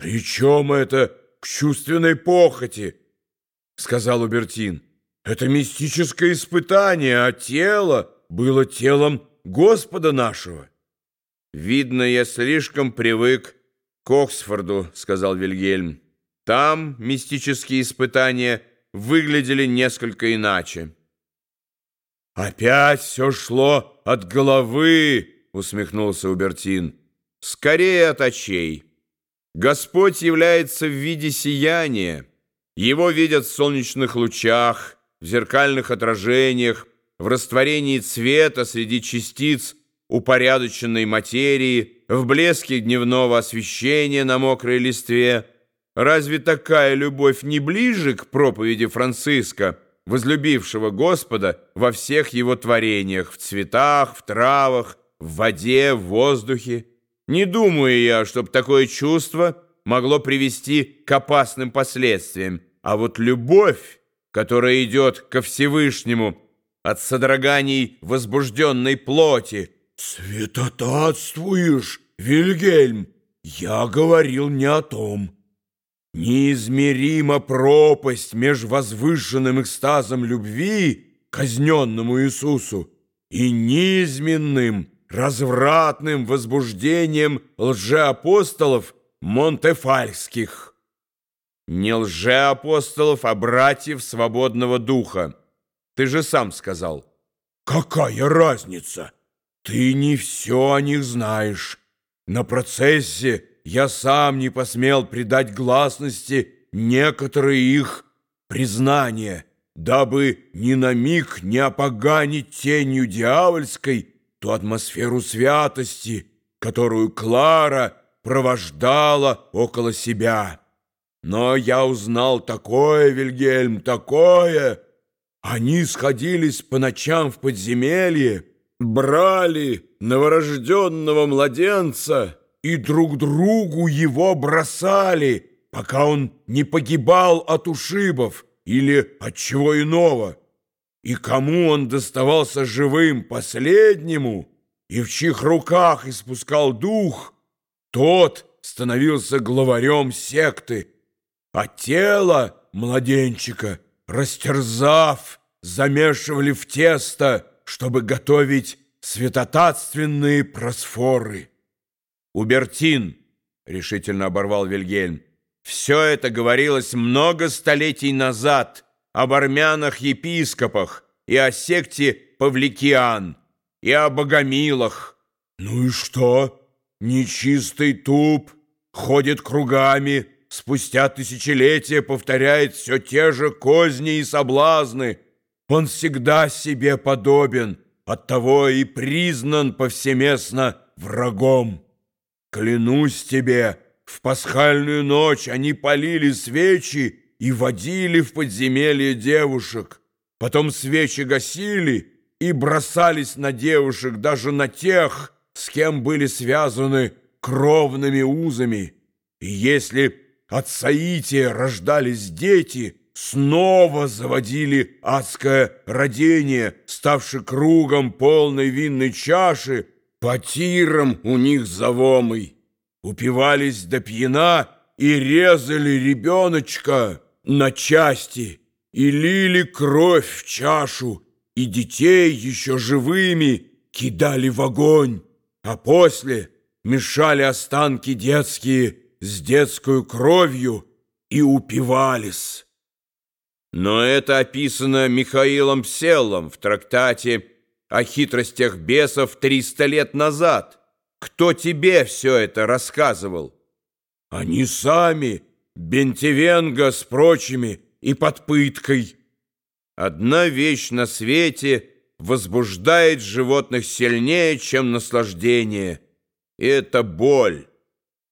«При чем это к чувственной похоти?» — сказал Убертин. «Это мистическое испытание, а тело было телом Господа нашего». «Видно, я слишком привык к Оксфорду», — сказал Вильгельм. «Там мистические испытания выглядели несколько иначе». «Опять все шло от головы!» — усмехнулся Убертин. «Скорее от очей. Господь является в виде сияния. Его видят в солнечных лучах, в зеркальных отражениях, в растворении цвета среди частиц упорядоченной материи, в блеске дневного освещения на мокрой листве. Разве такая любовь не ближе к проповеди Франциска, возлюбившего Господа во всех его творениях, в цветах, в травах, в воде, в воздухе? Не думаю я, чтобы такое чувство могло привести к опасным последствиям, а вот любовь, которая идет ко Всевышнему от содроганий возбужденной плоти, «Святотатствуешь, Вильгельм! Я говорил не о том. Неизмерима пропасть меж возвышенным экстазом любви, казненному Иисусу, и неизменным, развратным возбуждением лжеапостолов монтефальских. Не лжеапостолов, а братьев свободного духа. Ты же сам сказал. Какая разница? Ты не все о них знаешь. На процессе я сам не посмел придать гласности некоторые их признания, дабы ни на миг не опоганить тенью дьявольской ту атмосферу святости, которую Клара провождала около себя. Но я узнал такое, Вильгельм, такое. Они сходились по ночам в подземелье, брали новорожденного младенца и друг другу его бросали, пока он не погибал от ушибов или от чего иного. И кому он доставался живым последнему, и в чьих руках испускал дух, тот становился главарем секты, а тело младенчика, растерзав, замешивали в тесто, чтобы готовить святотатственные просфоры. «Убертин!» — решительно оборвал Вильгельм. «Все это говорилось много столетий назад об армянах-епископах и о секте Павликиан, и о богомилах». «Ну и что? Нечистый туп ходит кругами, спустя тысячелетия повторяет все те же козни и соблазны». Он всегда себе подобен, оттого и признан повсеместно врагом. Клянусь тебе, в пасхальную ночь они полили свечи и водили в подземелье девушек. Потом свечи гасили и бросались на девушек, даже на тех, с кем были связаны кровными узами. И если от соития рождались дети — снова заводили адское родение, ставши кругом полной винной чаши, по тирам у них завомой. Упивались до пьяна и резали ребеночка на части, и лили кровь в чашу, и детей еще живыми кидали в огонь, а после мешали останки детские с детскую кровью и упивались. Но это описано Михаилом Селлом в трактате о хитростях бесов 300 лет назад. Кто тебе все это рассказывал? Они сами, Бентивенга с прочими и под пыткой. Одна вещь на свете возбуждает животных сильнее, чем наслаждение. И это боль.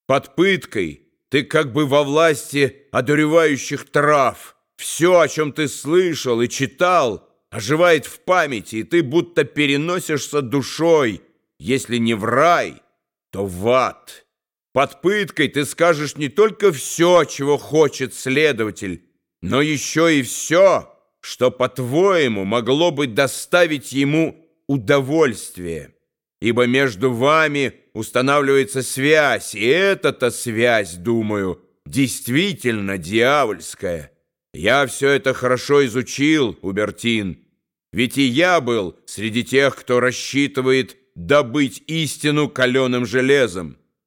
Под пыткой ты как бы во власти одуревающих трав – все, о чем ты слышал и читал, оживает в памяти, и ты будто переносишься душой, если не в рай, то в ад. Под пыткой ты скажешь не только все, чего хочет следователь, но еще и все, что, по-твоему, могло бы доставить ему удовольствие. Ибо между вами устанавливается связь, и эта-то связь, думаю, действительно дьявольская. Я все это хорошо изучил, Убертин, ведь и я был среди тех, кто рассчитывает добыть истину каленым железом.